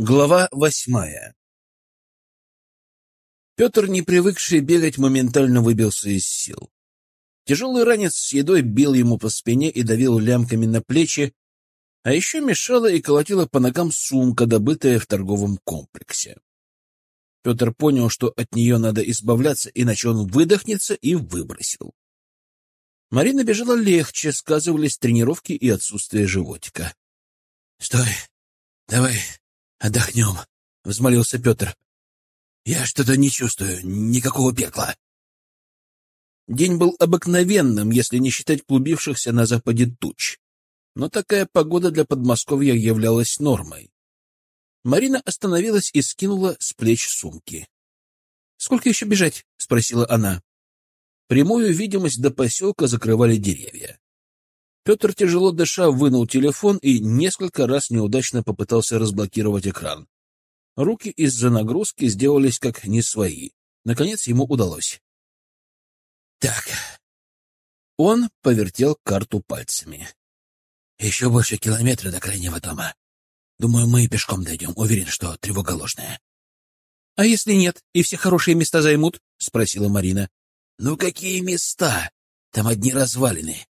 Глава восьмая Петр, не привыкший бегать, моментально выбился из сил. Тяжелый ранец с едой бил ему по спине и давил лямками на плечи, а еще мешала и колотила по ногам сумка, добытая в торговом комплексе. Петр понял, что от нее надо избавляться, иначе он выдохнется и выбросил. Марина бежала легче, сказывались тренировки и отсутствие животика. — Стой! Давай Отдохнем, — взмолился Петр. — Я что-то не чувствую, никакого пекла. День был обыкновенным, если не считать клубившихся на западе туч. Но такая погода для Подмосковья являлась нормой. Марина остановилась и скинула с плеч сумки. — Сколько еще бежать? — спросила она. Прямую видимость до поселка закрывали деревья. Петр, тяжело дыша, вынул телефон и несколько раз неудачно попытался разблокировать экран. Руки из-за нагрузки сделались как не свои. Наконец ему удалось. Так. Он повертел карту пальцами. Еще больше километра до крайнего дома. Думаю, мы пешком дойдем. Уверен, что тревога ложная. — А если нет, и все хорошие места займут? — спросила Марина. — Ну какие места? Там одни развалины.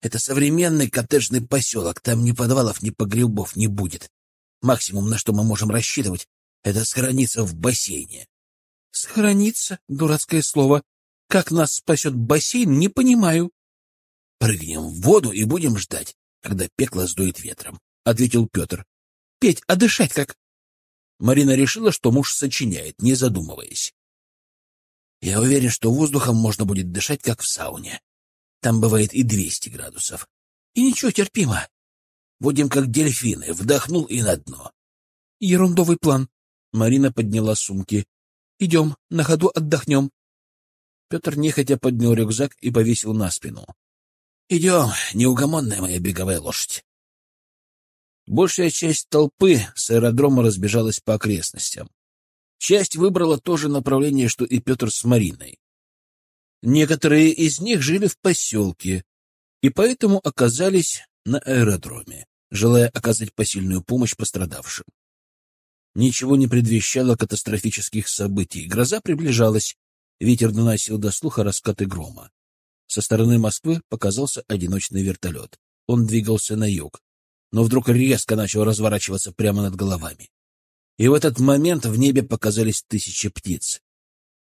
Это современный коттеджный поселок, там ни подвалов, ни погребов не будет. Максимум, на что мы можем рассчитывать, это схорониться в бассейне. — Схорониться? Дурацкое слово. Как нас спасет бассейн, не понимаю. — Прыгнем в воду и будем ждать, когда пекло сдует ветром, — ответил Петр. — Петь, а дышать как? Марина решила, что муж сочиняет, не задумываясь. — Я уверен, что воздухом можно будет дышать, как в сауне. Там бывает и 200 градусов. И ничего, терпимо. Будем как дельфины, вдохнул и на дно. Ерундовый план. Марина подняла сумки. Идем, на ходу отдохнем. Петр нехотя поднял рюкзак и повесил на спину. Идем, неугомонная моя беговая лошадь. Большая часть толпы с аэродрома разбежалась по окрестностям. Часть выбрала то же направление, что и Петр с Мариной. Некоторые из них жили в поселке и поэтому оказались на аэродроме, желая оказать посильную помощь пострадавшим. Ничего не предвещало катастрофических событий. Гроза приближалась, ветер доносил до слуха раскаты грома. Со стороны Москвы показался одиночный вертолет. Он двигался на юг, но вдруг резко начал разворачиваться прямо над головами. И в этот момент в небе показались тысячи птиц.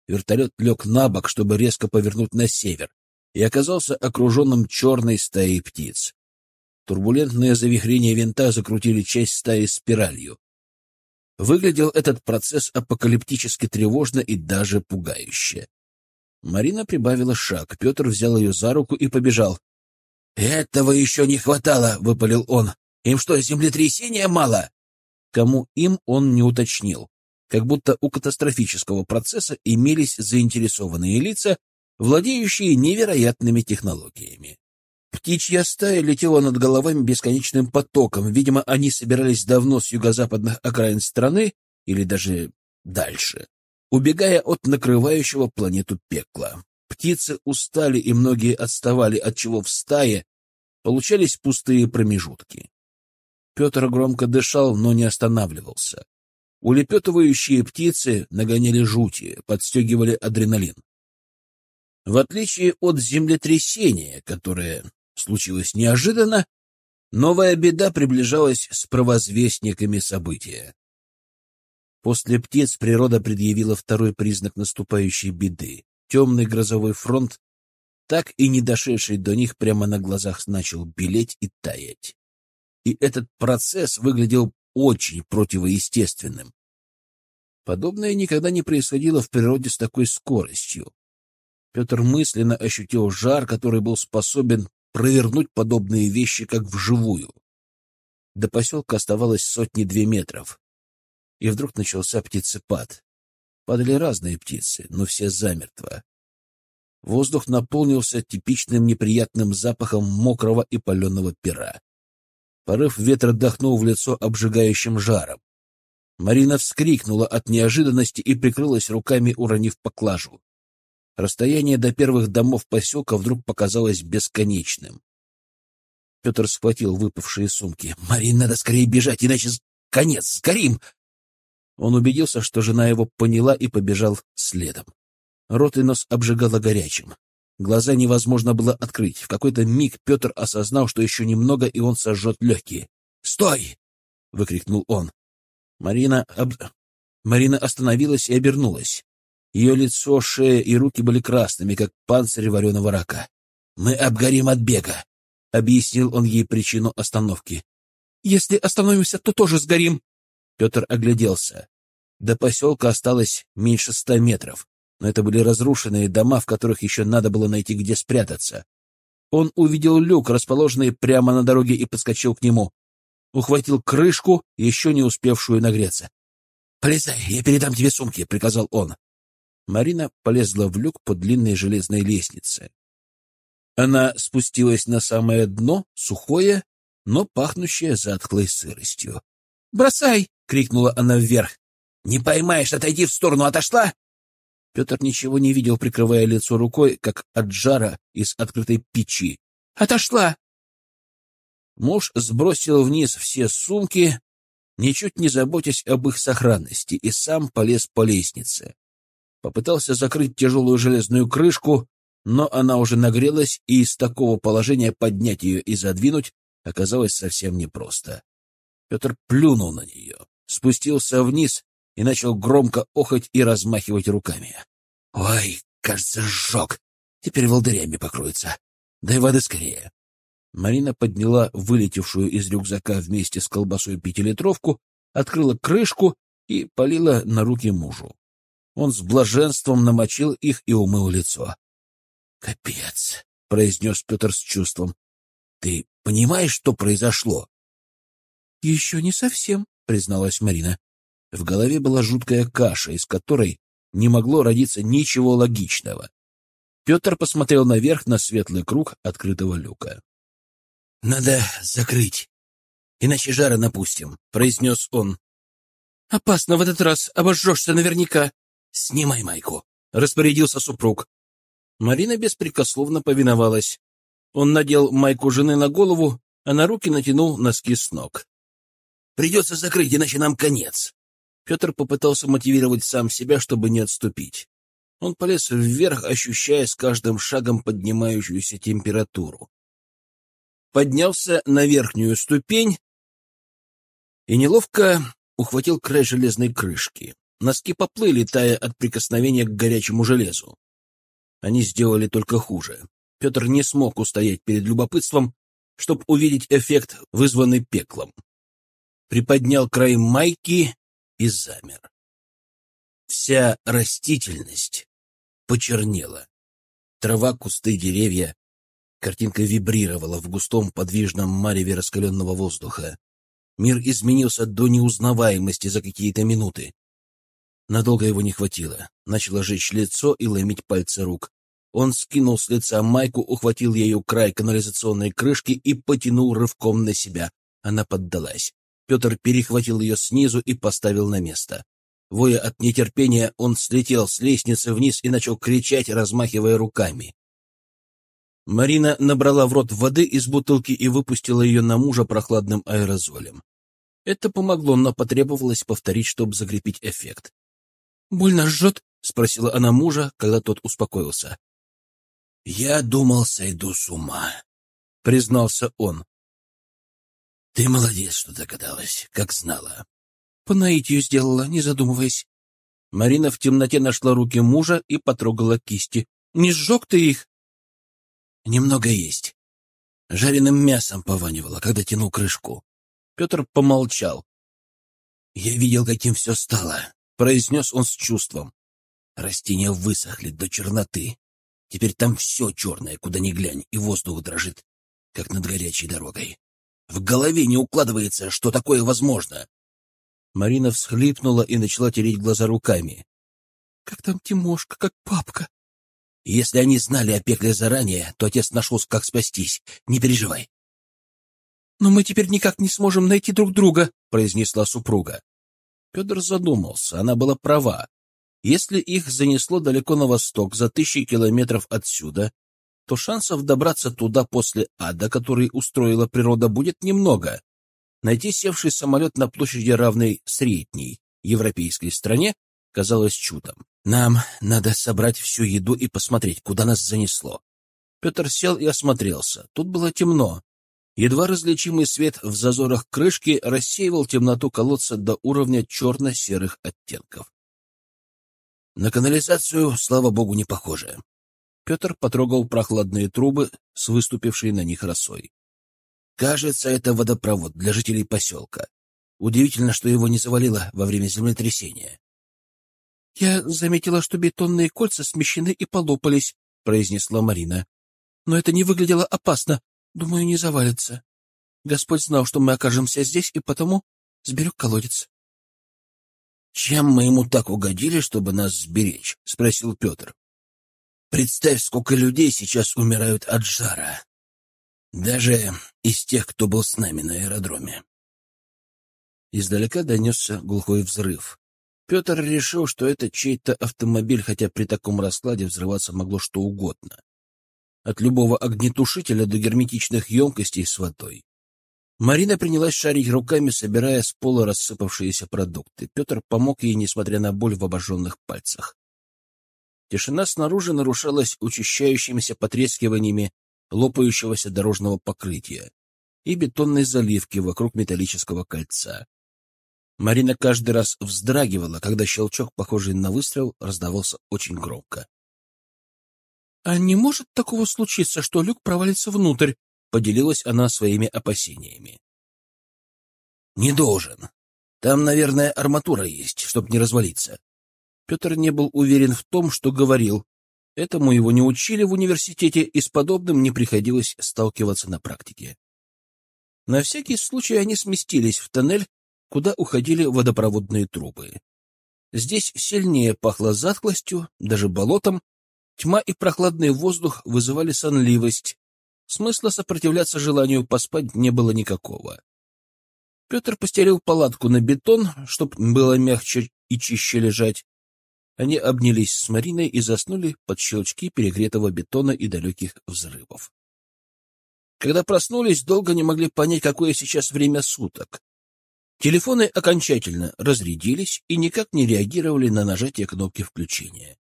Вертолет лег на бок, чтобы резко повернуть на север, и оказался окруженным черной стаей птиц. Турбулентные завихрения винта закрутили часть стаи спиралью. Выглядел этот процесс апокалиптически тревожно и даже пугающе. Марина прибавила шаг, Петр взял ее за руку и побежал. — Этого еще не хватало, — выпалил он. — Им что, землетрясения мало? Кому им он не уточнил как будто у катастрофического процесса имелись заинтересованные лица, владеющие невероятными технологиями. Птичья стая летела над головами бесконечным потоком. Видимо, они собирались давно с юго-западных окраин страны или даже дальше, убегая от накрывающего планету пекла. Птицы устали, и многие отставали, от чего в стае получались пустые промежутки. Петр громко дышал, но не останавливался. Улепетывающие птицы нагоняли жути, подстегивали адреналин. В отличие от землетрясения, которое случилось неожиданно, новая беда приближалась с провозвестниками события. После птиц природа предъявила второй признак наступающей беды. Темный грозовой фронт, так и не дошедший до них прямо на глазах, начал белеть и таять. И этот процесс выглядел очень противоестественным. Подобное никогда не происходило в природе с такой скоростью. Петр мысленно ощутил жар, который был способен провернуть подобные вещи, как вживую. До поселка оставалось сотни-две метров. И вдруг начался птицепад. Падали разные птицы, но все замертво. Воздух наполнился типичным неприятным запахом мокрого и паленого пера. Порыв ветра дохнул в лицо обжигающим жаром. Марина вскрикнула от неожиданности и прикрылась руками, уронив поклажу. Расстояние до первых домов поселка вдруг показалось бесконечным. Петр схватил выпавшие сумки. — Марин, надо скорее бежать, иначе конец, сгорим! Он убедился, что жена его поняла и побежал следом. Рот и нос обжигало горячим. Глаза невозможно было открыть. В какой-то миг Петр осознал, что еще немного, и он сожжет легкие. «Стой!» — выкрикнул он. Марина, об... Марина остановилась и обернулась. Ее лицо, шея и руки были красными, как панцирь вареного рака. «Мы обгорим от бега», — объяснил он ей причину остановки. «Если остановимся, то тоже сгорим». Петр огляделся. До поселка осталось меньше ста метров, но это были разрушенные дома, в которых еще надо было найти, где спрятаться. Он увидел люк, расположенный прямо на дороге, и подскочил к нему. Ухватил крышку, еще не успевшую нагреться. «Полезай, я передам тебе сумки», — приказал он. Марина полезла в люк по длинной железной лестнице. Она спустилась на самое дно, сухое, но пахнущее затхлой сыростью. «Бросай!» — крикнула она вверх. «Не поймаешь, отойди в сторону, отошла!» Петр ничего не видел, прикрывая лицо рукой, как от жара из открытой печи. «Отошла!» Муж сбросил вниз все сумки, ничуть не заботясь об их сохранности, и сам полез по лестнице. Попытался закрыть тяжелую железную крышку, но она уже нагрелась, и из такого положения поднять ее и задвинуть оказалось совсем непросто. Петр плюнул на нее, спустился вниз и начал громко охать и размахивать руками. «Ой, кажется, сжег. Теперь волдырями покроется. Дай воды скорее». Марина подняла вылетевшую из рюкзака вместе с колбасой пятилитровку, открыла крышку и полила на руки мужу. Он с блаженством намочил их и умыл лицо. — Капец! — произнес Петр с чувством. — Ты понимаешь, что произошло? — Еще не совсем, — призналась Марина. В голове была жуткая каша, из которой не могло родиться ничего логичного. Петр посмотрел наверх на светлый круг открытого люка. «Надо закрыть, иначе жара напустим», — произнес он. «Опасно в этот раз, обожжешься наверняка». «Снимай майку», — распорядился супруг. Марина беспрекословно повиновалась. Он надел майку жены на голову, а на руки натянул носки с ног. «Придется закрыть, иначе нам конец». Петр попытался мотивировать сам себя, чтобы не отступить. Он полез вверх, ощущая с каждым шагом поднимающуюся температуру поднялся на верхнюю ступень и неловко ухватил край железной крышки. Носки поплыли, тая от прикосновения к горячему железу. Они сделали только хуже. Петр не смог устоять перед любопытством, чтобы увидеть эффект, вызванный пеклом. Приподнял край майки и замер. Вся растительность почернела. Трава, кусты, деревья Картинка вибрировала в густом подвижном мареве раскаленного воздуха. Мир изменился до неузнаваемости за какие-то минуты. Надолго его не хватило. Начало жечь лицо и ломить пальцы рук. Он скинул с лица майку, ухватил ею край канализационной крышки и потянул рывком на себя. Она поддалась. Петр перехватил ее снизу и поставил на место. Воя от нетерпения, он слетел с лестницы вниз и начал кричать, размахивая руками. Марина набрала в рот воды из бутылки и выпустила ее на мужа прохладным аэрозолем. Это помогло, но потребовалось повторить, чтобы закрепить эффект. «Больно жжет?» — спросила она мужа, когда тот успокоился. «Я думал, сойду с ума», — признался он. «Ты молодец, что догадалась, как знала». «По наитию сделала, не задумываясь». Марина в темноте нашла руки мужа и потрогала кисти. «Не сжег ты их?» Немного есть. Жареным мясом пованивало, когда тянул крышку. Петр помолчал. «Я видел, каким все стало», — произнес он с чувством. Растения высохли до черноты. Теперь там все черное, куда ни глянь, и воздух дрожит, как над горячей дорогой. В голове не укладывается, что такое возможно. Марина всхлипнула и начала тереть глаза руками. — Как там Тимошка, как папка? Если они знали о пекле заранее, то отец нашел, как спастись. Не переживай. — Но мы теперь никак не сможем найти друг друга, — произнесла супруга. Петр задумался, она была права. Если их занесло далеко на восток, за тысячи километров отсюда, то шансов добраться туда после ада, который устроила природа, будет немного. Найти севший самолет на площади равной средней европейской стране казалось чудом. Нам надо собрать всю еду и посмотреть, куда нас занесло. Петр сел и осмотрелся. Тут было темно. Едва различимый свет в зазорах крышки рассеивал темноту колодца до уровня черно-серых оттенков. На канализацию, слава богу, не похоже. Петр потрогал прохладные трубы с выступившей на них росой. Кажется, это водопровод для жителей поселка. Удивительно, что его не завалило во время землетрясения. — Я заметила, что бетонные кольца смещены и полопались, — произнесла Марина. — Но это не выглядело опасно. Думаю, не завалится. Господь знал, что мы окажемся здесь, и потому сберег колодец. — Чем мы ему так угодили, чтобы нас сберечь? — спросил Петр. — Представь, сколько людей сейчас умирают от жара. Даже из тех, кто был с нами на аэродроме. Издалека донесся глухой взрыв. Петр решил, что это чей-то автомобиль, хотя при таком раскладе взрываться могло что угодно. От любого огнетушителя до герметичных емкостей с водой. Марина принялась шарить руками, собирая с пола рассыпавшиеся продукты. Петр помог ей, несмотря на боль в обожженных пальцах. Тишина снаружи нарушалась учащающимися потрескиваниями лопающегося дорожного покрытия и бетонной заливки вокруг металлического кольца. Марина каждый раз вздрагивала, когда щелчок, похожий на выстрел, раздавался очень громко. — А не может такого случиться, что люк провалится внутрь? — поделилась она своими опасениями. — Не должен. Там, наверное, арматура есть, чтоб не развалиться. Петр не был уверен в том, что говорил, Этому его не учили в университете, и с подобным не приходилось сталкиваться на практике. На всякий случай они сместились в тоннель, куда уходили водопроводные трубы. Здесь сильнее пахло затхлостью, даже болотом. Тьма и прохладный воздух вызывали сонливость. Смысла сопротивляться желанию поспать не было никакого. Петр постелил палатку на бетон, чтоб было мягче и чище лежать, они обнялись с Мариной и заснули под щелчки перегретого бетона и далеких взрывов. Когда проснулись, долго не могли понять, какое сейчас время суток. Телефоны окончательно разрядились и никак не реагировали на нажатие кнопки включения.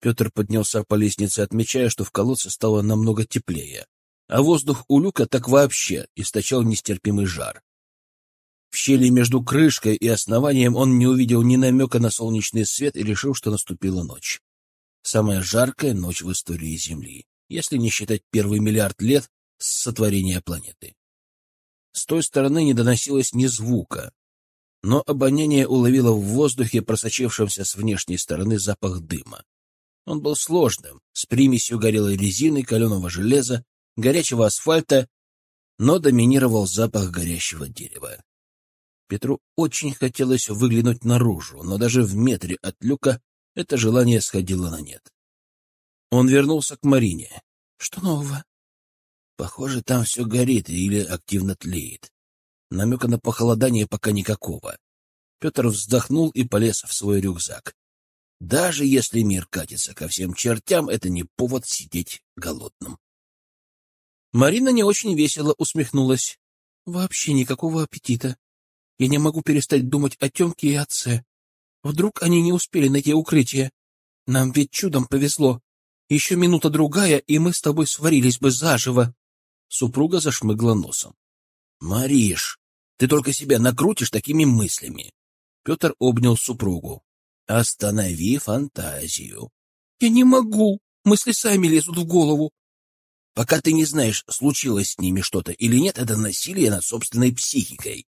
Петр поднялся по лестнице, отмечая, что в колодце стало намного теплее, а воздух у люка так вообще источал нестерпимый жар. В щели между крышкой и основанием он не увидел ни намека на солнечный свет и решил, что наступила ночь. Самая жаркая ночь в истории Земли, если не считать первый миллиард лет с сотворения планеты. С той стороны не доносилось ни звука, но обоняние уловило в воздухе, просочившемся с внешней стороны, запах дыма. Он был сложным, с примесью горелой резины, каленого железа, горячего асфальта, но доминировал запах горящего дерева. Петру очень хотелось выглянуть наружу, но даже в метре от люка это желание сходило на нет. Он вернулся к Марине. — Что нового? — Похоже, там все горит или активно тлеет. Намека на похолодание пока никакого. Петр вздохнул и полез в свой рюкзак. Даже если мир катится ко всем чертям, это не повод сидеть голодным. Марина не очень весело усмехнулась. — Вообще никакого аппетита. Я не могу перестать думать о Темке и отце. Вдруг они не успели найти укрытие? Нам ведь чудом повезло. Еще минута-другая, и мы с тобой сварились бы заживо. Супруга зашмыгла носом. — Мариш, ты только себя накрутишь такими мыслями. Петр обнял супругу. — Останови фантазию. — Я не могу. Мысли сами лезут в голову. Пока ты не знаешь, случилось с ними что-то или нет, это насилие над собственной психикой.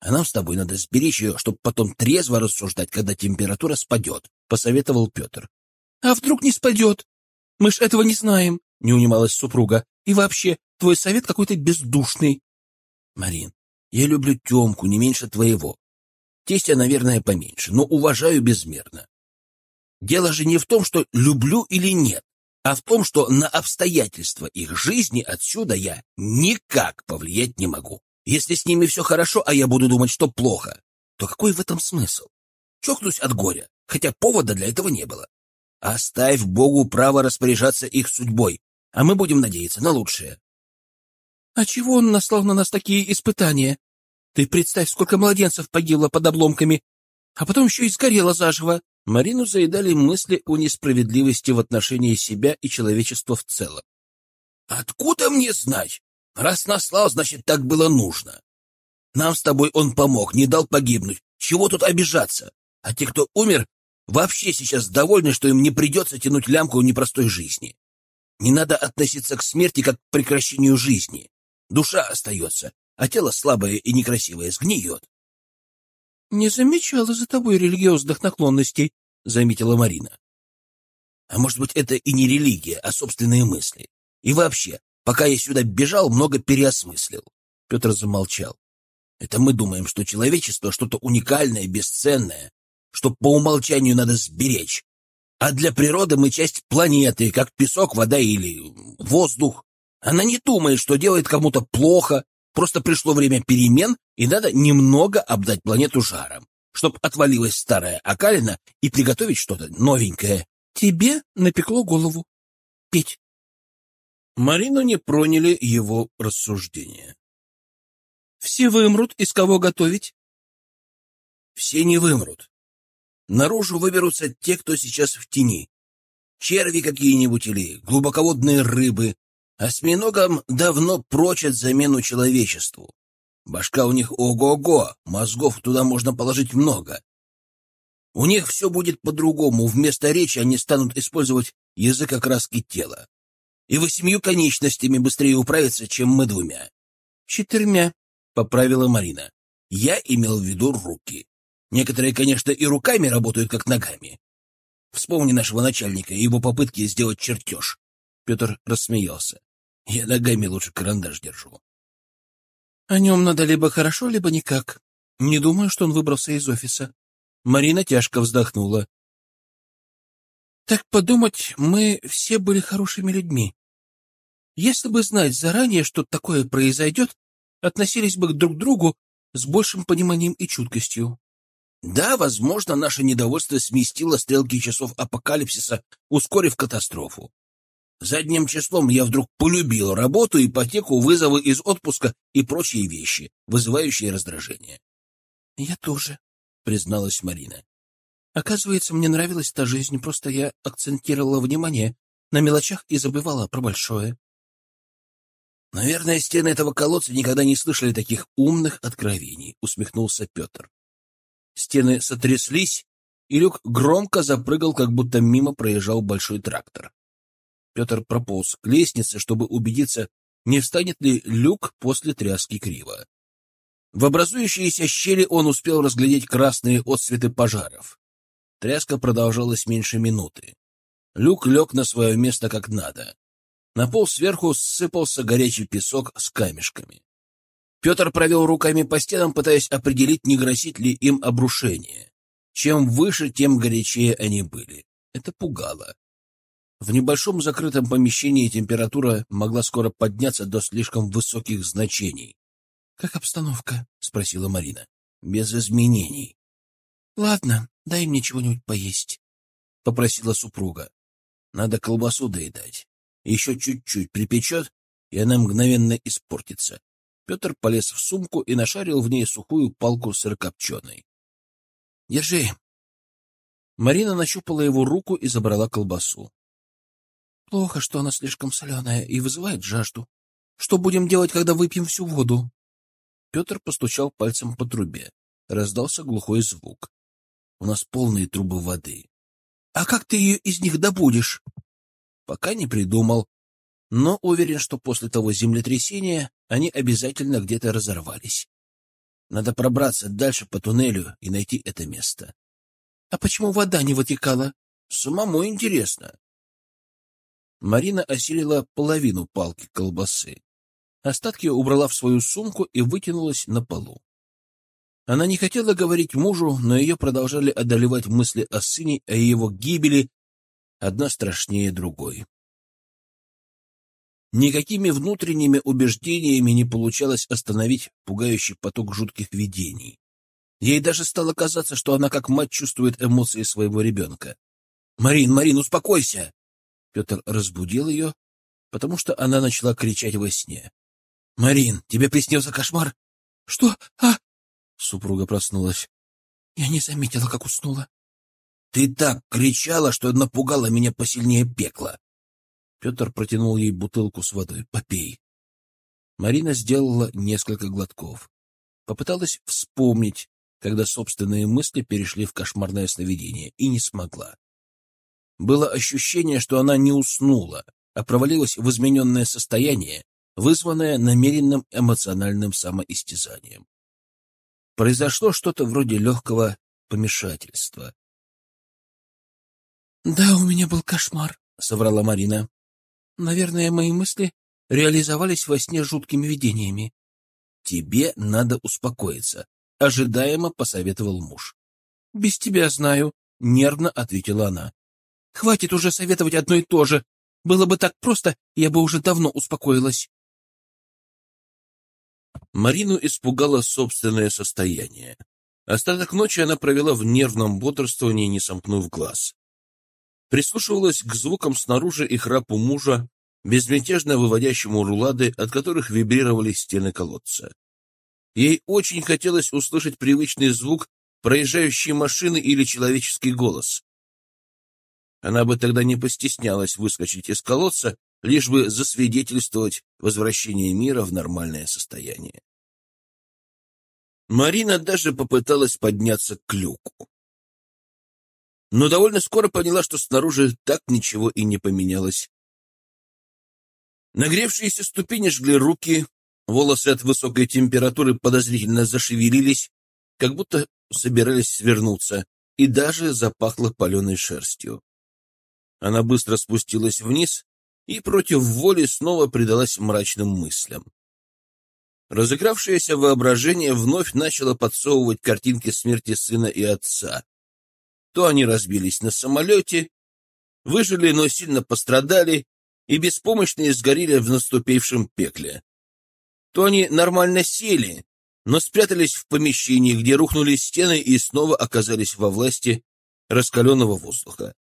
А нам с тобой надо сберечь ее, чтобы потом трезво рассуждать, когда температура спадет, — посоветовал Петр. — А вдруг не спадет? Мы ж этого не знаем, — не унималась супруга. И вообще, твой совет какой-то бездушный. — Марин, я люблю Темку не меньше твоего. Тестя, наверное, поменьше, но уважаю безмерно. Дело же не в том, что люблю или нет, а в том, что на обстоятельства их жизни отсюда я никак повлиять не могу. Если с ними все хорошо, а я буду думать, что плохо, то какой в этом смысл? Чокнусь от горя, хотя повода для этого не было. Оставь Богу право распоряжаться их судьбой, а мы будем надеяться на лучшее. — А чего он наслал на нас такие испытания? Ты представь, сколько младенцев погибло под обломками, а потом еще и сгорело заживо. Марину заедали мысли о несправедливости в отношении себя и человечества в целом. «Откуда мне знать? Раз наслал, значит, так было нужно. Нам с тобой он помог, не дал погибнуть. Чего тут обижаться? А те, кто умер, вообще сейчас довольны, что им не придется тянуть лямку непростой жизни. Не надо относиться к смерти как к прекращению жизни. Душа остается, а тело слабое и некрасивое сгниет. — Не замечала за тобой религиозных наклонностей, — заметила Марина. — А может быть, это и не религия, а собственные мысли. И вообще, пока я сюда бежал, много переосмыслил. Петр замолчал. Это мы думаем, что человечество — что-то уникальное, бесценное, что по умолчанию надо сберечь. А для природы мы часть планеты, как песок, вода или воздух. Она не думает, что делает кому-то плохо, просто пришло время перемен, и надо немного обдать планету жаром, чтоб отвалилась старая окалина и приготовить что-то новенькое. Тебе напекло голову. Петь. Марину не проняли его рассуждения. Все вымрут, из кого готовить? Все не вымрут. Наружу выберутся те, кто сейчас в тени. Черви какие-нибудь или глубоководные рыбы. Осьминогам давно прочат замену человечеству. Башка у них ого-го, мозгов туда можно положить много. У них все будет по-другому, вместо речи они станут использовать язык окраски тела. И восемью конечностями быстрее управиться, чем мы двумя. Четырьмя, — поправила Марина. Я имел в виду руки. Некоторые, конечно, и руками работают, как ногами. Вспомни нашего начальника и его попытки сделать чертеж. Петр рассмеялся. Я ногами лучше карандаш держу. О нем надо либо хорошо, либо никак. Не думаю, что он выбрался из офиса. Марина тяжко вздохнула. Так подумать, мы все были хорошими людьми. Если бы знать заранее, что такое произойдет, относились бы друг к другу с большим пониманием и чуткостью. Да, возможно, наше недовольство сместило стрелки часов апокалипсиса, ускорив катастрофу. Задним числом я вдруг полюбил работу, ипотеку, вызовы из отпуска и прочие вещи, вызывающие раздражение. — Я тоже, — призналась Марина. — Оказывается, мне нравилась та жизнь, просто я акцентировала внимание на мелочах и забывала про большое. — Наверное, стены этого колодца никогда не слышали таких умных откровений, — усмехнулся Петр. Стены сотряслись, и люк громко запрыгал, как будто мимо проезжал большой трактор. Петр прополз к лестнице, чтобы убедиться, не встанет ли люк после тряски криво. В образующиеся щели он успел разглядеть красные отсветы пожаров. Тряска продолжалась меньше минуты. Люк лег на свое место как надо. На пол сверху сыпался горячий песок с камешками. Петр провел руками по стенам, пытаясь определить, не грозит ли им обрушение. Чем выше, тем горячее они были. Это пугало. В небольшом закрытом помещении температура могла скоро подняться до слишком высоких значений. — Как обстановка? — спросила Марина. — Без изменений. — Ладно, дай мне чего-нибудь поесть, — попросила супруга. — Надо колбасу доедать. Еще чуть-чуть припечет, и она мгновенно испортится. Петр полез в сумку и нашарил в ней сухую палку сырокопченой. — Держи. Марина нащупала его руку и забрала колбасу. — Плохо, что она слишком соленая и вызывает жажду. Что будем делать, когда выпьем всю воду? Петр постучал пальцем по трубе. Раздался глухой звук. — У нас полные трубы воды. — А как ты ее из них добудешь? — Пока не придумал но уверен, что после того землетрясения они обязательно где-то разорвались. Надо пробраться дальше по туннелю и найти это место. — А почему вода не вытекала? — Самому интересно. Марина осилила половину палки колбасы. Остатки убрала в свою сумку и вытянулась на полу. Она не хотела говорить мужу, но ее продолжали одолевать мысли о сыне, о его гибели, одна страшнее другой. Никакими внутренними убеждениями не получалось остановить пугающий поток жутких видений. Ей даже стало казаться, что она как мать чувствует эмоции своего ребенка. «Марин, Марин, успокойся!» Петр разбудил ее, потому что она начала кричать во сне. «Марин, тебе приснился кошмар?» «Что? А, Супруга проснулась. Я не заметила, как уснула. Ты так кричала, что напугала меня посильнее пекла. Петр протянул ей бутылку с водой. Попей. Марина сделала несколько глотков. Попыталась вспомнить, когда собственные мысли перешли в кошмарное сновидение, и не смогла. Было ощущение, что она не уснула, а провалилась в измененное состояние, вызванное намеренным эмоциональным самоистязанием. Произошло что-то вроде легкого помешательства. «Да, у меня был кошмар», — соврала Марина. «Наверное, мои мысли реализовались во сне жуткими видениями». «Тебе надо успокоиться», — ожидаемо посоветовал муж. «Без тебя знаю», — нервно ответила она. «Хватит уже советовать одно и то же. Было бы так просто, я бы уже давно успокоилась». Марину испугало собственное состояние. Остаток ночи она провела в нервном бодрствовании, не сомкнув глаз. Прислушивалась к звукам снаружи и храпу мужа, безмятежно выводящему рулады, от которых вибрировали стены колодца. Ей очень хотелось услышать привычный звук проезжающей машины или человеческий голос. Она бы тогда не постеснялась выскочить из колодца, лишь бы засвидетельствовать возвращение мира в нормальное состояние. Марина даже попыталась подняться к люку. Но довольно скоро поняла, что снаружи так ничего и не поменялось. Нагревшиеся ступени жгли руки, волосы от высокой температуры подозрительно зашевелились, как будто собирались свернуться, и даже запахло паленой шерстью. Она быстро спустилась вниз и против воли снова предалась мрачным мыслям. Разыгравшееся воображение вновь начало подсовывать картинки смерти сына и отца. То они разбились на самолете, выжили, но сильно пострадали и беспомощные сгорели в наступившем пекле. То они нормально сели, но спрятались в помещении, где рухнули стены и снова оказались во власти раскаленного воздуха.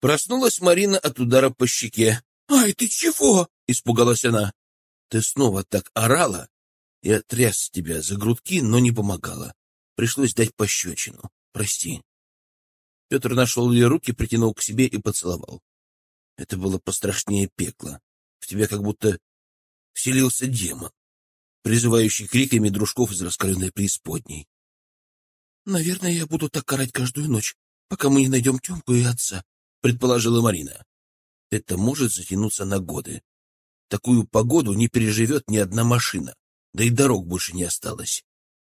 Проснулась Марина от удара по щеке. «Ай, ты чего?» — испугалась она. «Ты снова так орала?» Я тряс тебя за грудки, но не помогала. Пришлось дать пощечину. Прости. Петр нашел ее руки, притянул к себе и поцеловал. Это было пострашнее пекла. В тебя как будто вселился демон, призывающий криками дружков из раскаленной преисподней. «Наверное, я буду так карать каждую ночь, пока мы не найдем Тёмку и отца», — предположила Марина. «Это может затянуться на годы. Такую погоду не переживет ни одна машина, да и дорог больше не осталось.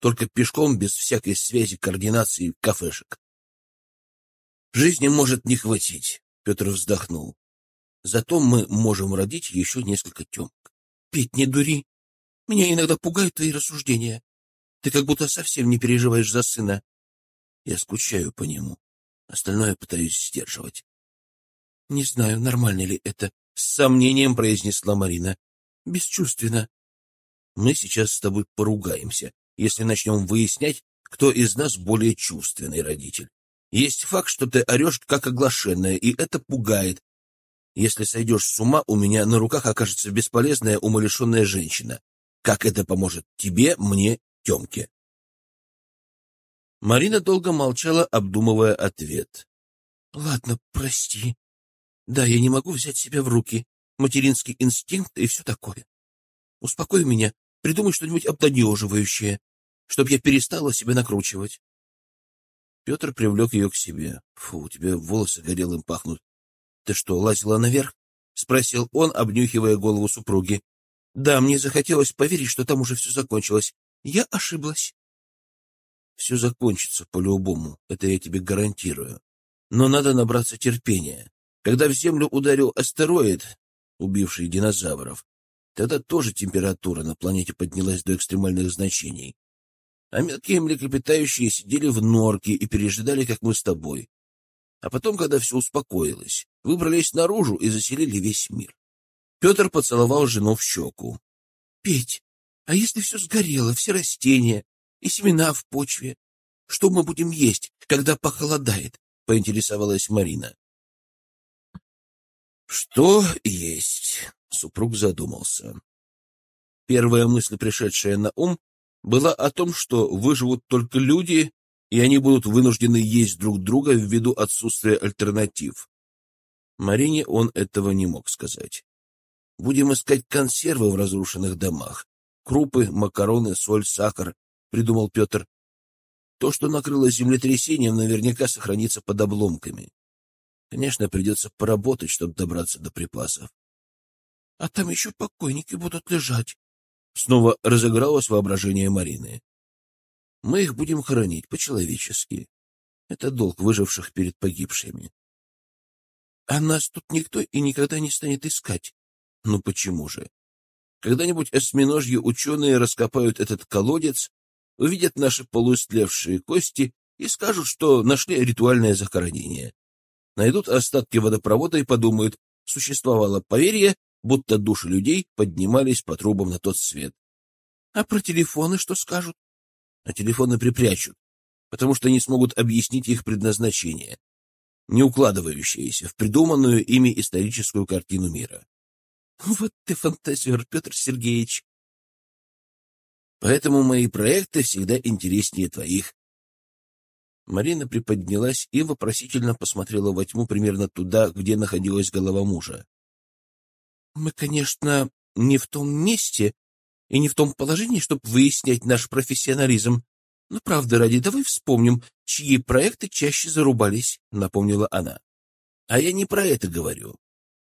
Только пешком, без всякой связи, координации, кафешек. Жизни может не хватить, — Петр вздохнул. Зато мы можем родить еще несколько темок. Петь, не дури. Меня иногда пугают твои рассуждения. Ты как будто совсем не переживаешь за сына. Я скучаю по нему. Остальное пытаюсь сдерживать. Не знаю, нормально ли это, — с сомнением произнесла Марина. Бесчувственно. Мы сейчас с тобой поругаемся, если начнем выяснять, кто из нас более чувственный родитель. Есть факт, что ты орешь, как оглашенная, и это пугает, если сойдешь с ума, у меня на руках окажется бесполезная, умалишенная женщина. Как это поможет тебе, мне, Темке?» Марина долго молчала, обдумывая ответ. «Ладно, прости. Да, я не могу взять себя в руки. Материнский инстинкт и все такое. Успокой меня, придумай что-нибудь обнадеживающее, чтоб я перестала себя накручивать». Петр привлек ее к себе. «Фу, у тебя волосы горелым пахнут. Ты что, лазила наверх? спросил он, обнюхивая голову супруги. Да, мне захотелось поверить, что там уже все закончилось. Я ошиблась. Все закончится по-любому, это я тебе гарантирую. Но надо набраться терпения. Когда в Землю ударил астероид, убивший динозавров, тогда тоже температура на планете поднялась до экстремальных значений. А мелкие млекопитающие сидели в норке и пережидали, как мы с тобой. А потом, когда все успокоилось, выбрались наружу и заселили весь мир. Петр поцеловал жену в щеку. — Петь, а если все сгорело, все растения и семена в почве? Что мы будем есть, когда похолодает? — поинтересовалась Марина. — Что есть? — супруг задумался. Первая мысль, пришедшая на ум, была о том, что выживут только люди, и они будут вынуждены есть друг друга ввиду отсутствия альтернатив. Марине он этого не мог сказать. Будем искать консервы в разрушенных домах. Крупы, макароны, соль, сахар, — придумал Петр. То, что накрыло землетрясением, наверняка сохранится под обломками. Конечно, придется поработать, чтобы добраться до припасов. — А там еще покойники будут лежать. Снова разыгралось воображение Марины. — Мы их будем хоронить по-человечески. Это долг выживших перед погибшими. — А нас тут никто и никогда не станет искать. Ну почему же? Когда-нибудь осьминожьи ученые раскопают этот колодец, увидят наши полуистлевшие кости и скажут, что нашли ритуальное захоронение. Найдут остатки водопровода и подумают, существовало поверье, будто души людей поднимались по трубам на тот свет. А про телефоны что скажут? А телефоны припрячут, потому что не смогут объяснить их предназначение, не укладывающееся в придуманную ими историческую картину мира. Вот ты фантазер, Петр Сергеевич. Поэтому мои проекты всегда интереснее твоих. Марина приподнялась и вопросительно посмотрела во тьму примерно туда, где находилась голова мужа. — Мы, конечно, не в том месте и не в том положении, чтобы выяснять наш профессионализм. Но, правда ради, давай вспомним, чьи проекты чаще зарубались, — напомнила она. — А я не про это говорю.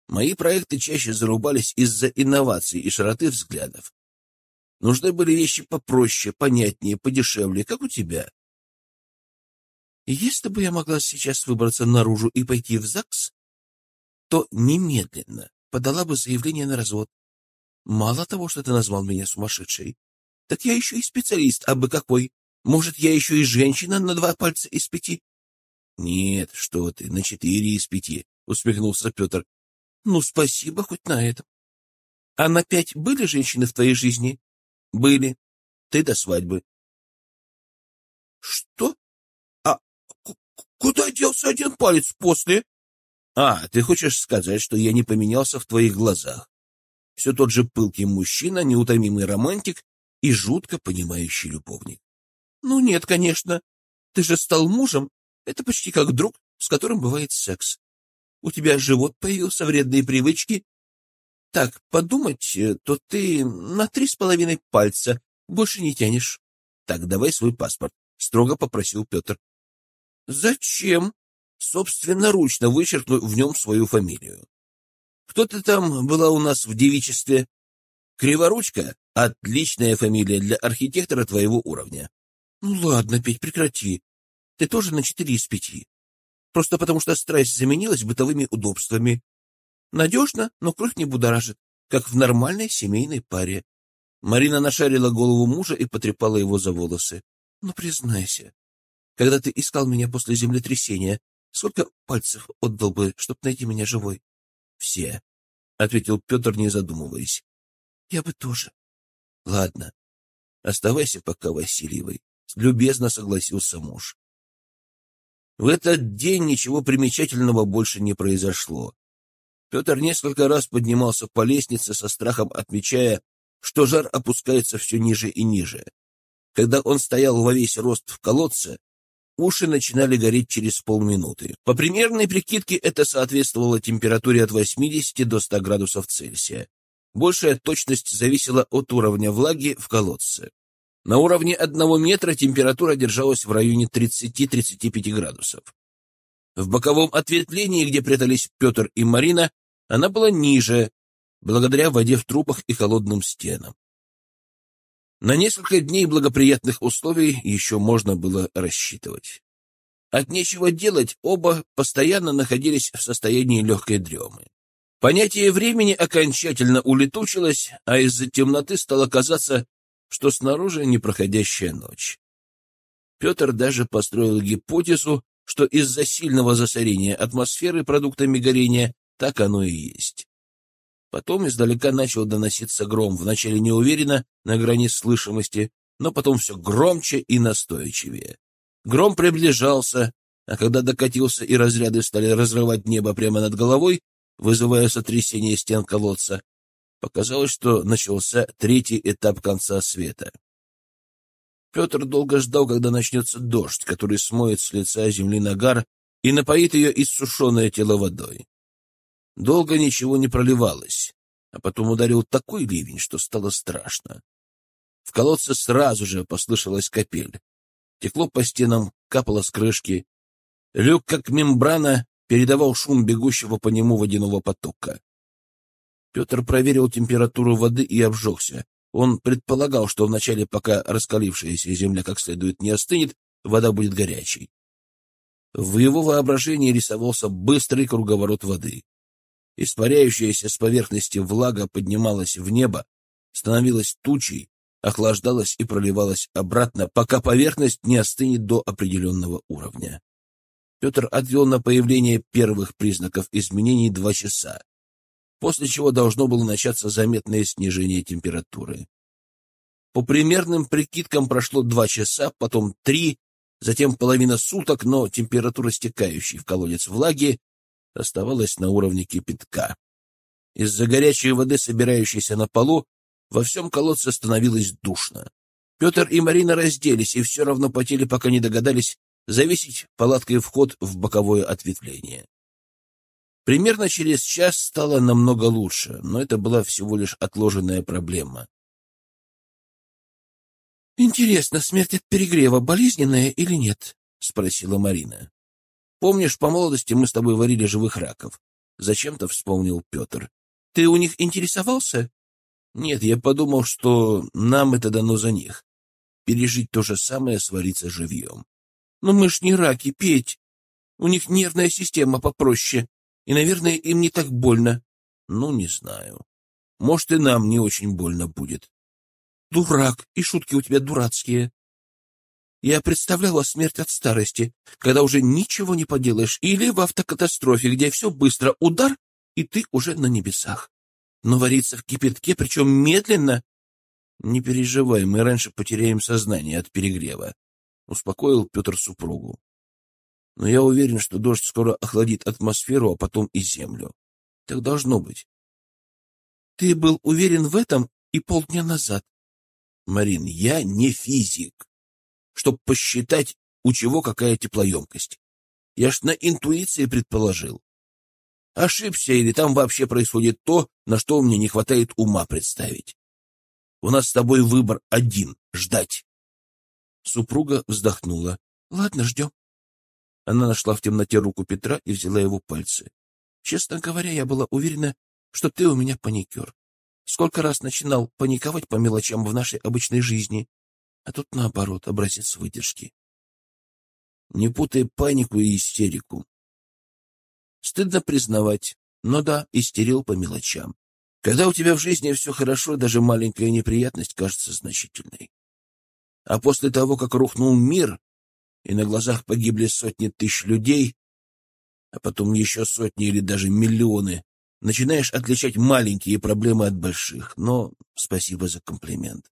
Мои проекты чаще зарубались из-за инноваций и широты взглядов. Нужны были вещи попроще, понятнее, подешевле, как у тебя. Если бы я могла сейчас выбраться наружу и пойти в ЗАГС, то немедленно подала бы заявление на развод. Мало того, что ты назвал меня сумасшедшей, так я еще и специалист, а бы какой. Может, я еще и женщина на два пальца из пяти? — Нет, что ты, на четыре из пяти, — усмехнулся Петр. Ну, спасибо хоть на этом. А на пять были женщины в твоей жизни? Были. Ты до свадьбы. Что? А куда делся один палец после? А, ты хочешь сказать, что я не поменялся в твоих глазах? Все тот же пылкий мужчина, неутомимый романтик и жутко понимающий любовник. Ну нет, конечно. Ты же стал мужем. Это почти как друг, с которым бывает секс у тебя живот появился, вредные привычки. Так, подумать, э, то ты на три с половиной пальца больше не тянешь. Так, давай свой паспорт, — строго попросил Петр. Зачем? Собственноручно вычеркну в нем свою фамилию. Кто ты там была у нас в девичестве? Криворучка — отличная фамилия для архитектора твоего уровня. Ну ладно, Петь, прекрати. Ты тоже на четыре из пяти просто потому что страсть заменилась бытовыми удобствами. Надежно, но кровь не будоражит, как в нормальной семейной паре. Марина нашарила голову мужа и потрепала его за волосы. — Ну, признайся, когда ты искал меня после землетрясения, сколько пальцев отдал бы, чтобы найти меня живой? — Все, — ответил Петр, не задумываясь. — Я бы тоже. — Ладно, оставайся пока Васильевой, — любезно согласился муж. В этот день ничего примечательного больше не произошло. Петр несколько раз поднимался по лестнице со страхом, отмечая, что жар опускается все ниже и ниже. Когда он стоял во весь рост в колодце, уши начинали гореть через полминуты. По примерной прикидке это соответствовало температуре от 80 до 100 градусов Цельсия. Большая точность зависела от уровня влаги в колодце. На уровне одного метра температура держалась в районе 30-35 градусов. В боковом ответвлении, где прятались Петр и Марина, она была ниже, благодаря воде в трубах и холодным стенам. На несколько дней благоприятных условий еще можно было рассчитывать. От нечего делать оба постоянно находились в состоянии легкой дремы. Понятие времени окончательно улетучилось, а из-за темноты стало казаться, что снаружи непроходящая ночь. Петр даже построил гипотезу, что из-за сильного засорения атмосферы продуктами горения так оно и есть. Потом издалека начал доноситься гром, вначале неуверенно, на грани слышимости, но потом все громче и настойчивее. Гром приближался, а когда докатился и разряды стали разрывать небо прямо над головой, вызывая сотрясение стен колодца, Показалось, что начался третий этап конца света. Петр долго ждал, когда начнется дождь, который смоет с лица земли нагар и напоит ее иссушенное тело водой. Долго ничего не проливалось, а потом ударил такой ливень, что стало страшно. В колодце сразу же послышалась капель. Текло по стенам, капало с крышки. Люк, как мембрана, передавал шум бегущего по нему водяного потока. Петр проверил температуру воды и обжегся. Он предполагал, что вначале, пока раскалившаяся земля как следует не остынет, вода будет горячей. В его воображении рисовался быстрый круговорот воды. Испаряющаяся с поверхности влага поднималась в небо, становилась тучей, охлаждалась и проливалась обратно, пока поверхность не остынет до определенного уровня. Петр отвел на появление первых признаков изменений два часа после чего должно было начаться заметное снижение температуры. По примерным прикидкам прошло два часа, потом три, затем половина суток, но температура стекающей в колодец влаги оставалась на уровне кипятка. Из-за горячей воды, собирающейся на полу, во всем колодце становилось душно. Петр и Марина разделись и все равно потели, пока не догадались завесить палаткой вход в боковое ответвление. Примерно через час стало намного лучше, но это была всего лишь отложенная проблема. «Интересно, смерть от перегрева болезненная или нет?» — спросила Марина. «Помнишь, по молодости мы с тобой варили живых раков?» — зачем-то вспомнил Петр. «Ты у них интересовался?» «Нет, я подумал, что нам это дано за них. Пережить то же самое, свариться живьем». «Но мы ж не раки, Петь. У них нервная система попроще и, наверное, им не так больно. Ну, не знаю. Может, и нам не очень больно будет. Дурак, и шутки у тебя дурацкие. Я представляла смерть от старости, когда уже ничего не поделаешь, или в автокатастрофе, где все быстро, удар, и ты уже на небесах. Но вариться в кипятке, причем медленно... Не переживай, мы раньше потеряем сознание от перегрева, — успокоил Петр супругу но я уверен, что дождь скоро охладит атмосферу, а потом и землю. Так должно быть. Ты был уверен в этом и полдня назад. Марин, я не физик, чтоб посчитать, у чего какая теплоемкость. Я ж на интуиции предположил. Ошибся или там вообще происходит то, на что мне не хватает ума представить. У нас с тобой выбор один — ждать. Супруга вздохнула. — Ладно, ждем. Она нашла в темноте руку Петра и взяла его пальцы. Честно говоря, я была уверена, что ты у меня паникер. Сколько раз начинал паниковать по мелочам в нашей обычной жизни, а тут наоборот, образец выдержки. Не путай панику и истерику. Стыдно признавать, но да, истерил по мелочам. Когда у тебя в жизни все хорошо, даже маленькая неприятность кажется значительной. А после того, как рухнул мир, и на глазах погибли сотни тысяч людей, а потом еще сотни или даже миллионы, начинаешь отличать маленькие проблемы от больших. Но спасибо за комплимент.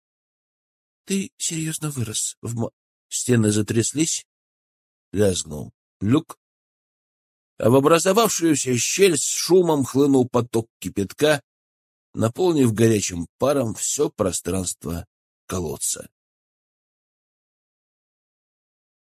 Ты серьезно вырос в мо... Стены затряслись, лязгнул люк, а в образовавшуюся щель с шумом хлынул поток кипятка, наполнив горячим паром все пространство колодца.